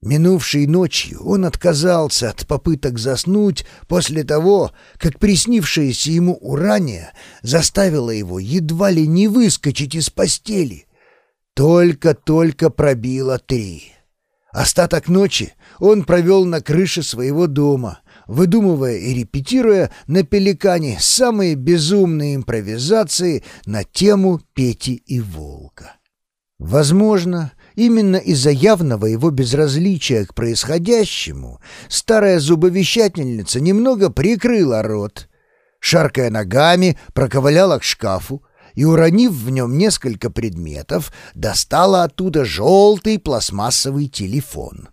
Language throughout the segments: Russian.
Минувшей ночью он отказался от попыток заснуть после того, как приснившееся ему урания заставило его едва ли не выскочить из постели. Только-только пробило три. Остаток ночи он провел на крыше своего дома, выдумывая и репетируя на пеликане самые безумные импровизации на тему Пети и Волка. Возможно, Именно из-за явного его безразличия к происходящему старая зубовещательница немного прикрыла рот, шаркая ногами, проковыляла к шкафу и, уронив в нем несколько предметов, достала оттуда желтый пластмассовый телефон.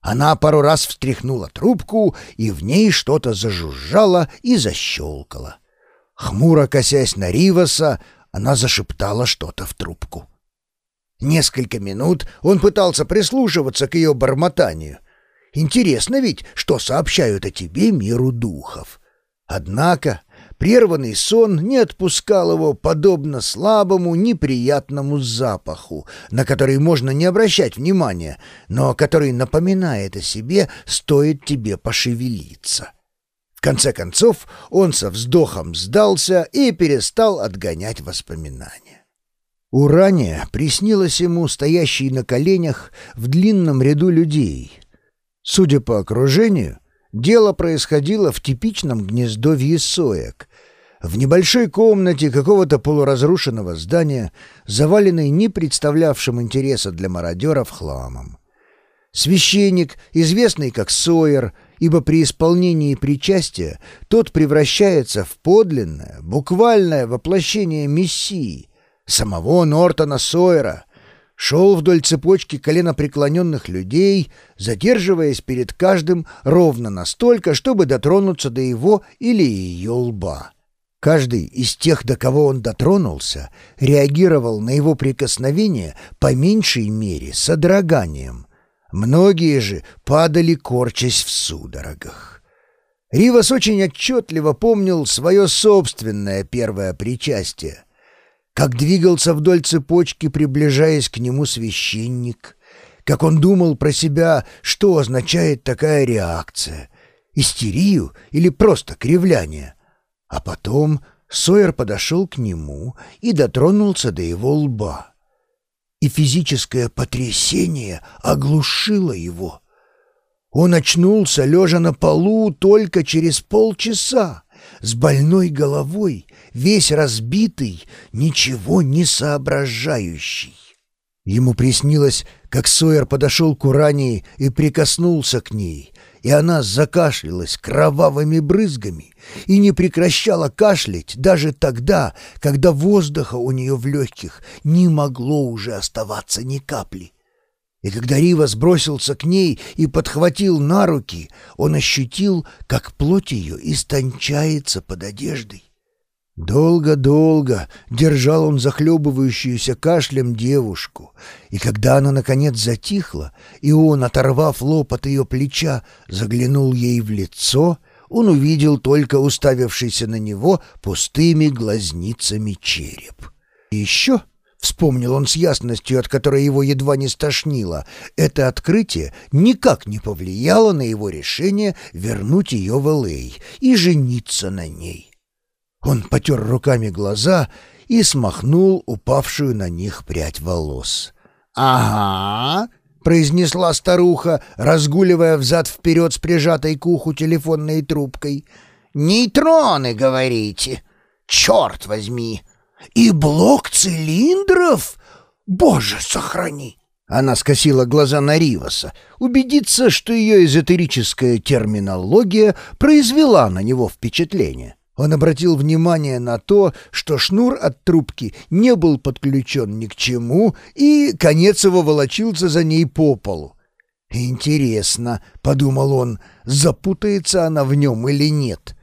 Она пару раз встряхнула трубку, и в ней что-то зажужжало и защелкало. Хмуро косясь на Риваса, она зашептала что-то в трубку. Несколько минут он пытался прислушиваться к ее бормотанию. Интересно ведь, что сообщают о тебе миру духов. Однако прерванный сон не отпускал его подобно слабому неприятному запаху, на который можно не обращать внимания, но который напоминает о себе, стоит тебе пошевелиться. В конце концов он со вздохом сдался и перестал отгонять воспоминания. Урания приснилась ему стоящей на коленях в длинном ряду людей. Судя по окружению, дело происходило в типичном гнездовье соек, в небольшой комнате какого-то полуразрушенного здания, заваленной не представлявшим интереса для мародеров хламом. Священник, известный как Сойер, ибо при исполнении причастия тот превращается в подлинное, буквальное воплощение Мессии — самого Нортона Сойера, шел вдоль цепочки коленопреклоненных людей, задерживаясь перед каждым ровно настолько, чтобы дотронуться до его или ее лба. Каждый из тех, до кого он дотронулся, реагировал на его прикосновение по меньшей мере содроганием. Многие же падали, корчась в судорогах. Ривас очень отчетливо помнил свое собственное первое причастие как двигался вдоль цепочки, приближаясь к нему священник, как он думал про себя, что означает такая реакция — истерию или просто кривляние. А потом Сойер подошел к нему и дотронулся до его лба. И физическое потрясение оглушило его. Он очнулся, лежа на полу, только через полчаса, с больной головой весь разбитый, ничего не соображающий. Ему приснилось, как Сойер подошел к Урании и прикоснулся к ней, и она закашлялась кровавыми брызгами и не прекращала кашлять даже тогда, когда воздуха у нее в легких не могло уже оставаться ни капли. И когда Рива сбросился к ней и подхватил на руки, он ощутил, как плоть ее истончается под одеждой. Долго-долго держал он захлебывающуюся кашлем девушку, и когда она, наконец, затихла, и он, оторвав лоб от ее плеча, заглянул ей в лицо, он увидел только уставившийся на него пустыми глазницами череп. И еще, — вспомнил он с ясностью, от которой его едва не стошнило, это открытие никак не повлияло на его решение вернуть ее в Л.А. и жениться на ней. Он потер руками глаза и смахнул упавшую на них прядь волос. «Ага», — произнесла старуха, разгуливая взад-вперед с прижатой к уху телефонной трубкой. «Нейтроны, говорите? Черт возьми! И блок цилиндров? Боже, сохрани!» Она скосила глаза на Риваса, убедиться, что ее эзотерическая терминология произвела на него впечатление. Он обратил внимание на то, что шнур от трубки не был подключен ни к чему, и конец его волочился за ней по полу. «Интересно», — подумал он, — запутается она в нем или нет.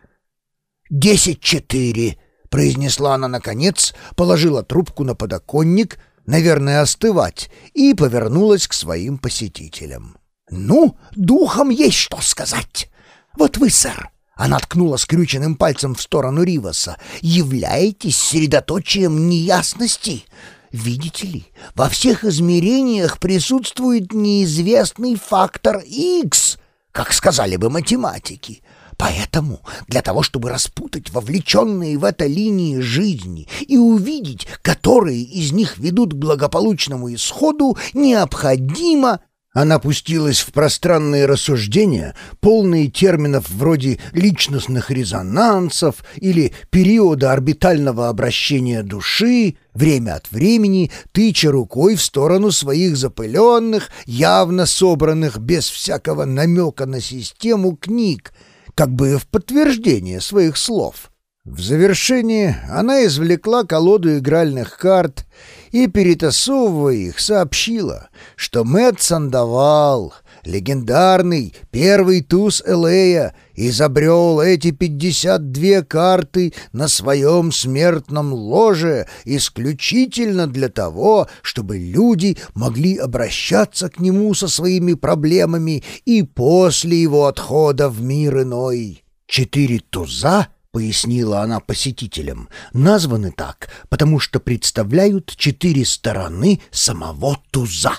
«Десять четыре», — произнесла она наконец, положила трубку на подоконник, наверное, остывать, и повернулась к своим посетителям. «Ну, духом есть что сказать. Вот вы, сэр, она ткнула скрюченным пальцем в сторону Риваса. «Являетесь средоточием неясности. Видите ли, во всех измерениях присутствует неизвестный фактор X, как сказали бы математики. Поэтому для того, чтобы распутать вовлеченные в это линии жизни и увидеть, которые из них ведут к благополучному исходу, необходимо она пустилась в пространные рассуждения, полные терминов вроде личностных резонансов или периода орбитального обращения души, время от времени тыча рукой в сторону своих запыленных, явно собранных без всякого намека на систему книг, как бы в подтверждение своих слов. В завершении она извлекла колоду игральных карт и, перетасовывая их, сообщила, что Мэтт Сандовал, легендарный первый туз Элея, изобрел эти 52 карты на своем смертном ложе исключительно для того, чтобы люди могли обращаться к нему со своими проблемами и после его отхода в мир иной. Четыре туза — пояснила она посетителям, названы так, потому что представляют четыре стороны самого туза.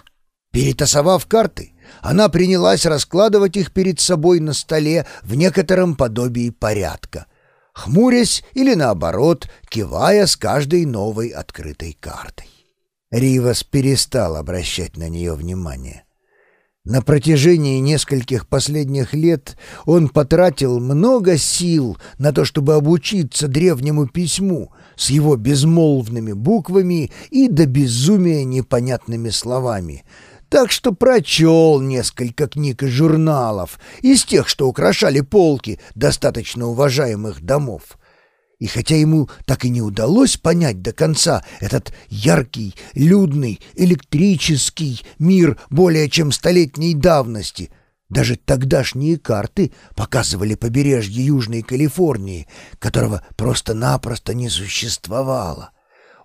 Перетасовав карты, она принялась раскладывать их перед собой на столе в некотором подобии порядка, хмурясь или, наоборот, кивая с каждой новой открытой картой. Ривас перестал обращать на нее внимание. На протяжении нескольких последних лет он потратил много сил на то, чтобы обучиться древнему письму с его безмолвными буквами и до безумия непонятными словами, так что прочел несколько книг и журналов из тех, что украшали полки достаточно уважаемых домов. И хотя ему так и не удалось понять до конца этот яркий, людный, электрический мир более чем столетней давности, даже тогдашние карты показывали побережье Южной Калифорнии, которого просто-напросто не существовало.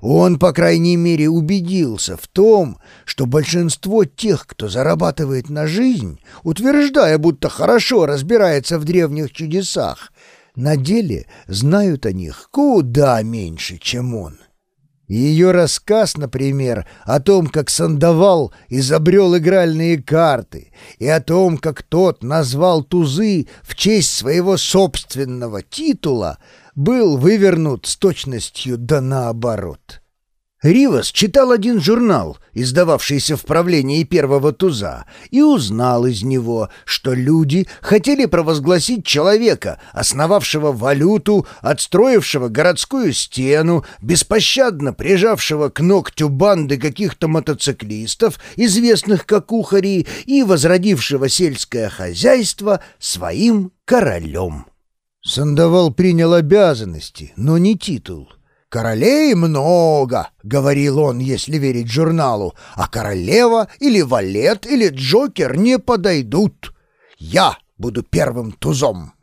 Он, по крайней мере, убедился в том, что большинство тех, кто зарабатывает на жизнь, утверждая, будто хорошо разбирается в древних чудесах, на деле знают о них куда меньше, чем он. Ее рассказ, например, о том, как Сандовал изобрел игральные карты, и о том, как тот назвал тузы в честь своего собственного титула, был вывернут с точностью да наоборот. Ривас читал один журнал, издававшийся в правлении первого туза, и узнал из него, что люди хотели провозгласить человека, основавшего валюту, отстроившего городскую стену, беспощадно прижавшего к ногтю банды каких-то мотоциклистов, известных как кухари, и возродившего сельское хозяйство своим королем. Сандовал принял обязанности, но не титул — «Королей много», — говорил он, если верить журналу, «а королева или валет или джокер не подойдут. Я буду первым тузом».